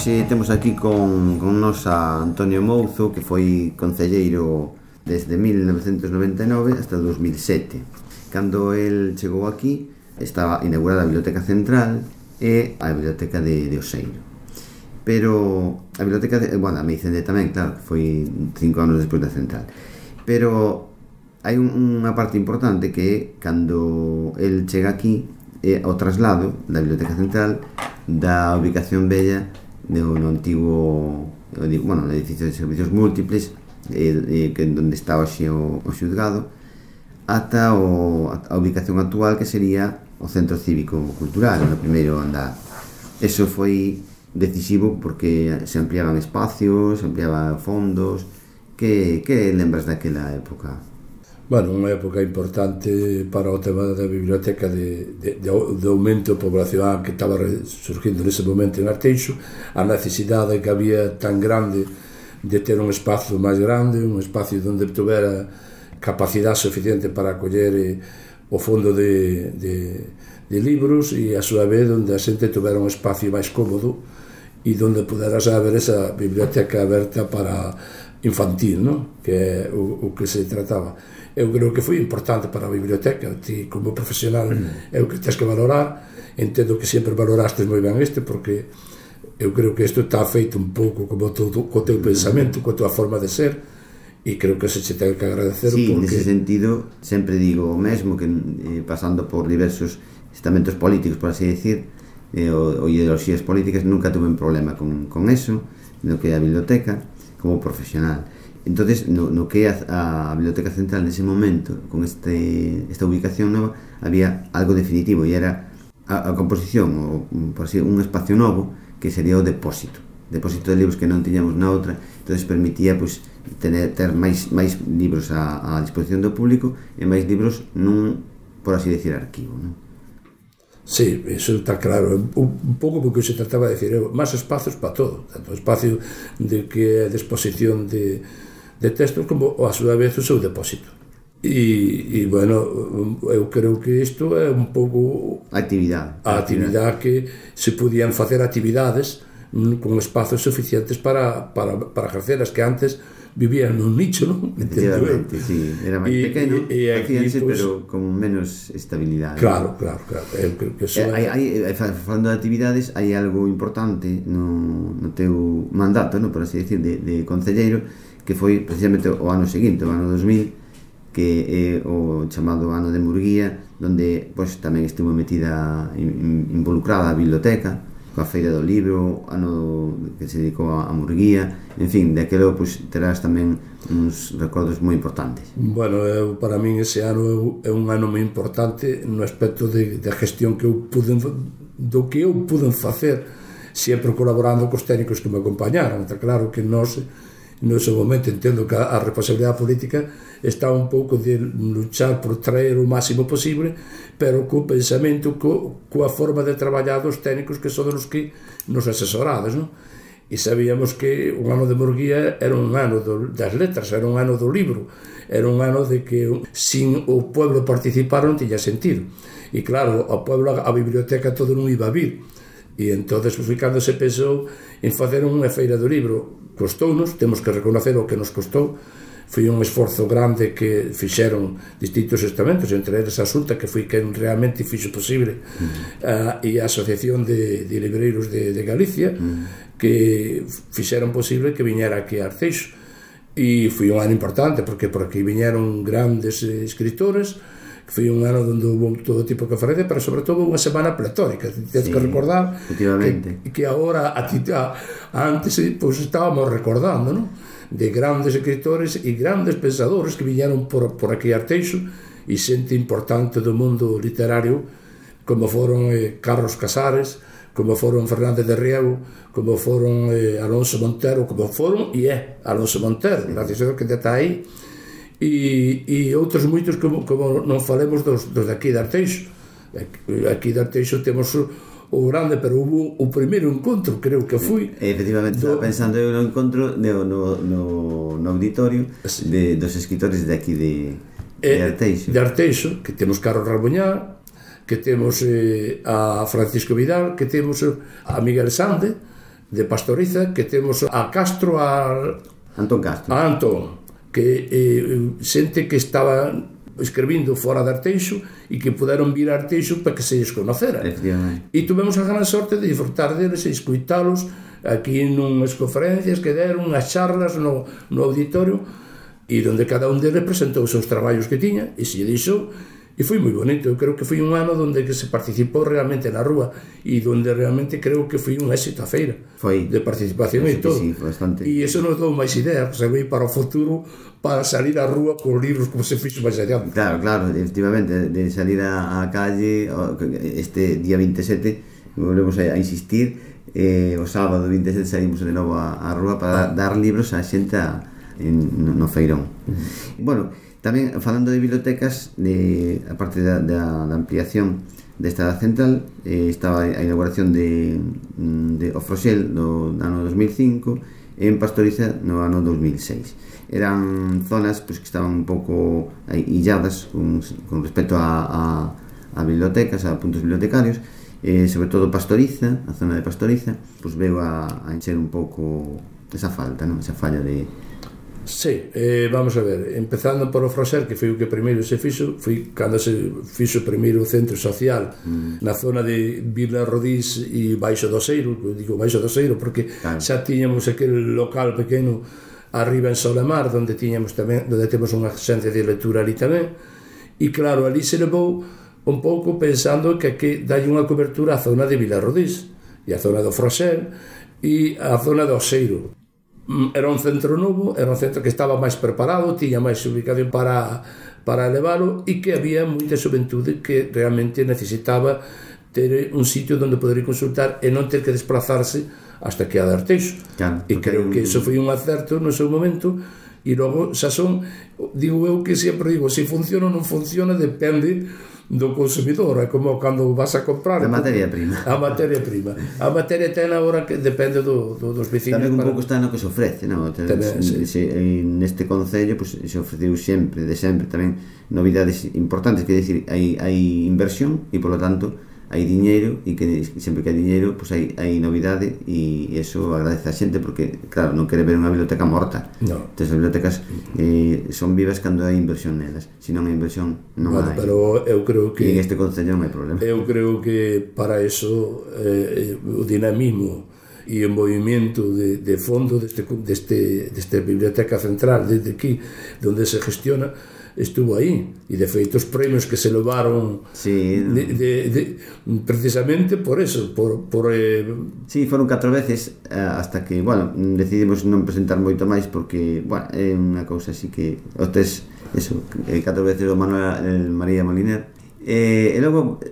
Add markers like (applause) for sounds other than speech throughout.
hoxe temos aquí con, con nos a Antonio Mouzo que foi concelleiro desde 1999 hasta 2007 cando el chegou aquí estaba inaugurada a Biblioteca Central e a Biblioteca de, de Oseiro. Pero a Biblioteca de, bueno, a Meicende tamén, claro que foi cinco anos despois da Central. Pero hai un, unha parte importante que é cando el chega aquí é o traslado da Biblioteca Central da ubicación bella no, no antigo bueno, no edificio de servicios múltiples eh, eh, que onde está hoxe o, o xuzgado ata o, a ubicación actual que sería o centro cívico cultural no primeiro andar eso foi decisivo porque se ampliaban espacios, se ampliaban fondos que, que lembras daquela época? bueno, unha época importante para o tema da biblioteca de, de, de, de aumento poblacional que estaba surgindo nese momento en Arteixo, a necesidade que había tan grande de ter un espazo máis grande, un espacio onde tuvera capacidade suficiente para acoller eh, o fondo de, de, de libros e a súa vez onde a xente tuvera un espacio máis cómodo y donde podrás haber esa biblioteca aberta para infantil, ¿no? que é o, o que se trataba. Eu creo que foi importante para a biblioteca, ti como profesional mm. é o que tens que valorar, entendo que sempre valoraste moi ben este, porque eu creo que isto está feito un pouco como todo, co teu mm. pensamento, coa tua forma de ser, e creo que se che ten que agradecer sí, porque... nese sentido, sempre digo o mesmo que eh, pasando por diversos estamentos políticos, por así decir, e o, o ideoloxías políticas nunca tuve un problema con, con eso no que é a biblioteca como profesional entonces no, no que a, a biblioteca central nese momento con este, esta ubicación nova había algo definitivo e era a, a composición o, por así, un espacio novo que sería o depósito depósito de libros que non tiñamos na outra entonces permitía pues, tener, ter máis, máis libros a, a disposición do público e máis libros nun, por así decir, arquivo non? Sí, eso está claro, un pouco porque se trataba de decir, máis espazos para todo, tanto espacio de que a disposición de, de textos como a súa vez o seu depósito. E, e bueno, eu creo que isto é un pouco actividade. A actividade que se podían facer actividades con espazos suficientes para, para, para ejercelas que antes vivían nun nicho, non? Efectivamente, sí, era máis pequeno, e, e aquí, pues, pero con menos estabilidade. Claro, claro, claro. Eu creo que eso eh, hai, hai, eh, falando de actividades, hai algo importante no, no teu mandato, no, por así decir, de, de concelleiro, que foi precisamente o ano seguinte, o ano 2000, que é o chamado ano de Murguía, donde pois, tamén estivo metida, involucrada a biblioteca, coa feira do libro, ano que se dedicou a, Murguía, en fin, daquelo pois, terás tamén uns recordos moi importantes. Bueno, eu, para min ese ano é un ano moi importante no aspecto de, de gestión que eu pude, do que eu pude facer sempre colaborando cos técnicos que me acompañaron, está claro que nós no seu momento entendo que a, a responsabilidade política está un pouco de luchar por traer o máximo posible pero co pensamento co, coa forma de traballar dos técnicos que son os que nos asesorades non? e sabíamos que o ano de Murguía era un ano do, das letras, era un ano do libro, era un ano de que sin o pueblo participar non tiña sentido. E claro, o pueblo, a biblioteca todo non iba a vir, E entonces pues, foi cando se pensou en facer unha feira do libro. Costounos, temos que reconocer o que nos costou, foi un esforzo grande que fixeron distintos estamentos, entre eles a Xunta, que foi quen realmente fixo posible, mm. uh, e a Asociación de, de Libreiros de, de Galicia, mm. que fixeron posible que viñera aquí a Arceixo. E foi un ano importante, porque por aquí viñeron grandes eh, escritores, foi un ano onde houve todo tipo de conferencia, pero sobre todo unha semana pletórica, tens sí, que recordar que, que agora a, a, antes eh, pois, estábamos recordando, non? de grandes escritores e grandes pensadores que viñeron por, por aquí Arteixo e xente importante do mundo literario como foron eh, Carlos Casares, como foron Fernández de Riego, como foron eh, Alonso Montero, como foron e é Alonso Montero, gracias a Deus que está aí e, e outros moitos como, como non falemos dos, dos aquí de Arteixo aquí de Arteixo temos o, o grande, pero hubo o primeiro encontro, creo que foi. Efectivamente, do... pensando eu no encontro no, no, no, no auditorio sí. de, dos escritores de aquí de, de eh, Arteixo. De Arteixo, que temos Carlos Rabuñá, que temos eh, a Francisco Vidal, que temos eh, a Miguel Sande, de Pastoriza, que temos a Castro, a... Antón Castro. A Antón que eh, xente que estaba escribindo fora de Arteixo e que puderon vir a Arteixo para que se desconocera. E tuvemos a gran sorte de disfrutar deles e escuitalos aquí nunhas conferencias que deron, as charlas no, no auditorio e donde cada un deles presentou os seus traballos que tiña e se lle dixo e foi moi bonito, eu creo que foi un ano onde que se participou realmente na rúa e onde realmente creo que foi un éxito a feira foi de participación e todo. sí, bastante. e iso nos dou máis ideas se vei para o futuro para salir á rúa con libros como se fixo máis adiante claro, claro, efectivamente de salir á calle este día 27 volvemos a insistir eh, o sábado 27 saímos de novo á, a rúa para ah. dar libros á xente a, en, no, no feirón. Bueno, Tamén falando de bibliotecas, de, a parte da, da, da ampliación desta central, eh, estaba a inauguración de, mm, de Ofroxel no ano 2005 e en Pastoriza no ano 2006. Eran zonas pues, que estaban un pouco illadas con, con respecto a, a, a bibliotecas, a puntos bibliotecarios, eh, sobre todo Pastoriza, a zona de Pastoriza, pues veu a, a encher un pouco esa falta, non? esa falla de, Sí, eh, vamos a ver, empezando por o Froser, que foi o que primeiro se fixo, foi cando se fixo primeiro o centro social mm. na zona de Vila Rodís e Baixo do Seiro, digo Baixo do Seiro porque claro. xa tiñamos aquel local pequeno arriba en Solemar, onde tiñamos tamén, onde temos unha xencia de lectura ali tamén, e claro, ali se levou un pouco pensando que aquí dai unha cobertura á zona de Vila Rodís e a zona do Froser e a zona do Seiro Mm, era un centro novo, era un centro que estaba máis preparado, tiña máis ubicación para, para elevalo e que había moita xuventude que realmente necesitaba ter un sitio onde poder consultar e non ter que desplazarse hasta que a de Arteixo. Claro, e creo que iso foi un acerto no seu momento e logo xa son, digo eu que sempre digo, se funciona ou non funciona depende do consumidor, é como cando vas a comprar a materia prima. A materia prima. A materia ten agora que depende do, do dos vecinos. Tamén un para... pouco está no que se ofrece, non? Tamén, se, sí. neste concello pues, se ofreceu sempre, de sempre tamén novidades importantes, que decir, hai hai inversión e polo tanto hai diñeiro e que sempre que hai diñeiro pois hai, hai novidade e eso agradece a xente porque claro, non quere ver unha biblioteca morta. No. entón as bibliotecas eh, son vivas cando hai inversión nelas. Se non hai inversión non bueno, hai. pero eu creo que, e en este concello non hai problema. eu creo que para eso eh, o dinamismo e o movimento de, de fondo deste, deste, deste biblioteca central desde aquí, donde se gestiona estuvo aí e de feito os premios que se levaron sí. de, de, de, precisamente por eso por, por eh... Sí, foron catro veces eh, hasta que, bueno, decidimos non presentar moito máis porque, bueno, é unha cousa así que o tes, eso, eh, catro veces o Manuel el María Moliner e, e logo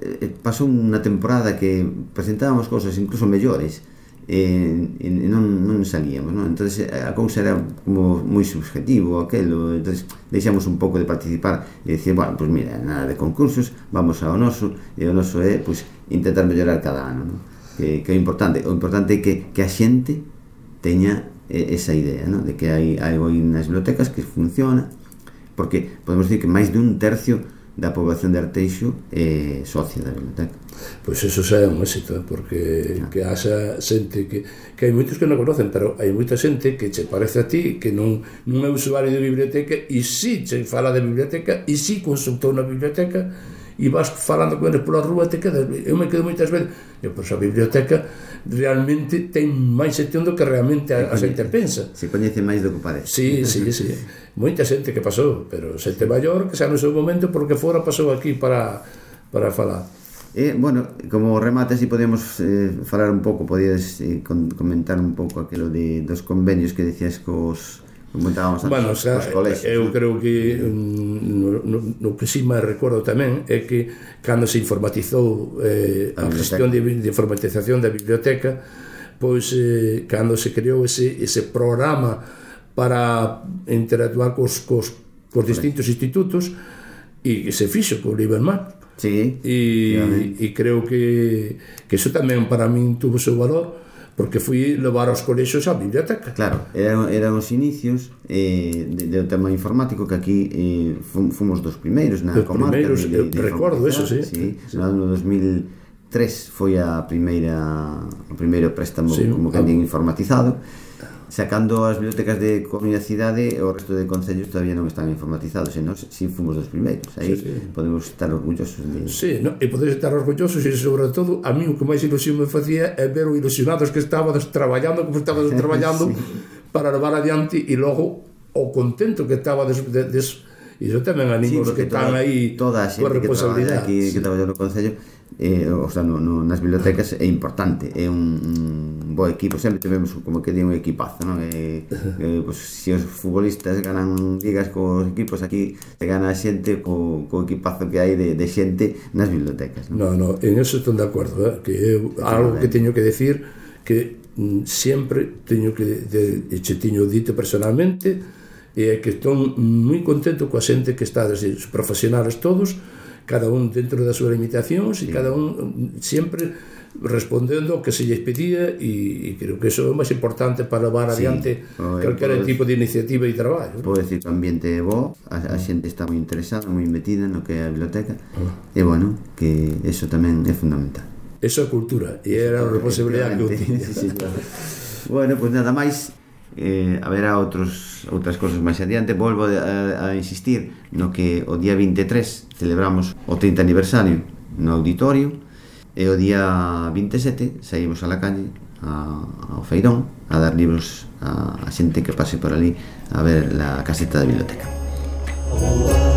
pasou unha temporada que presentábamos cousas incluso mellores e, e non, non salíamos non? entonces a cousa era como moi subjetivo aquelo entonces deixamos un pouco de participar e dicir, bueno, pois pues mira, nada de concursos vamos ao noso e o noso é pois, intentar mellorar cada ano non? Que, que é importante o importante é que, que a xente teña esa idea non? de que hai algo aí nas bibliotecas que funciona porque podemos dicir que máis dun tercio da poboación de Arteixo e socia da biblioteca. Pois eso xa é un éxito, porque claro. que haxa xente que, que hai moitos que non conocen, pero hai moita xente que che parece a ti que non, non é usuario de biblioteca e si che fala de biblioteca e si consultou na biblioteca e vas falando con eles pola rúa te quedas, eu me quedo moitas veces eu, pois a biblioteca realmente ten máis sección do que realmente a, a xente pensa. se coñece máis do que parece. Sí, sí, sí. moita xente que pasou pero xente maior que xa no seu momento porque fora pasou aquí para, para falar. E, eh, bueno, como remate, si podemos eh, falar un pouco, podías eh, con, comentar un pouco aquilo de, dos convenios que decías cos, Comentábamos antes bueno, xa, os colexios. Eu creo que mm, no, no, no que si me recordo tamén é que cando se informatizou eh, a, a gestión de, de informatización da biblioteca pois eh, cando se creou ese, ese programa para interactuar cos, cos, cos distintos institutos e que se fixo co Libermar Sí, e, e creo que, que eso tamén para min tuvo seu valor porque fui levar aos colexios a biblioteca. Claro, eran, eran os inicios eh, de, de tema informático que aquí eh, fomos dos primeiros na dos comarca. Primeiros, de, de, eh, de recordo eso, sí. sí, sí. No ano 2003 foi a primeira o primeiro préstamo sí, como que ah, informatizado sacando as bibliotecas de comunidade o resto de concellos todavía non están informatizados e nós si fomos dos primeiros aí sí, sí. podemos estar orgullosos de... sí, no, e podemos estar orgullosos e sobre todo a mí o que máis ilusión me facía é ver o ilusionados que estábamos traballando como estábamos traballando (laughs) sí. para levar adiante e logo o contento que estaba des, des, des iso tamén animo sí, que están aí toda a xente que trabalha aquí, que traballa no Concello eh, o sea, no, no, nas bibliotecas é importante é un, un bo equipo. Sempre tivemos como que di un equipazo non? E, e, pues, se os futbolistas ganan ligas cos equipos aquí se gana a xente co, co equipazo que hai de, de xente nas bibliotecas non, no, no, en eso estou de acordo eh? que é algo que teño que decir que mm, sempre teño que de, de, che teño dito personalmente e que estou moi contento coa xente que está, desde os profesionales todos, cada un dentro das súas limitacións e cada un sempre respondendo ao que se lles pedía e, e creo que eso é o máis importante para levar adiante sí, calquera tipo de iniciativa e traballo. Podo decir que o ambiente é bo, a, a xente está moi interesada, moi metida no que é a biblioteca, ah. e bueno, que eso tamén é fundamental. Eso é cultura, e era a responsabilidade que eu tiña. (laughs) sí, sí, claro. bueno, pois pues nada máis, eh, haberá outros, outras cousas máis adiante. Volvo a, a insistir no que o día 23 celebramos o 30 aniversario no auditorio e o día 27 saímos a la calle a, ao Feirón a dar libros a, a xente que pase por ali a ver la caseta da biblioteca. Oh,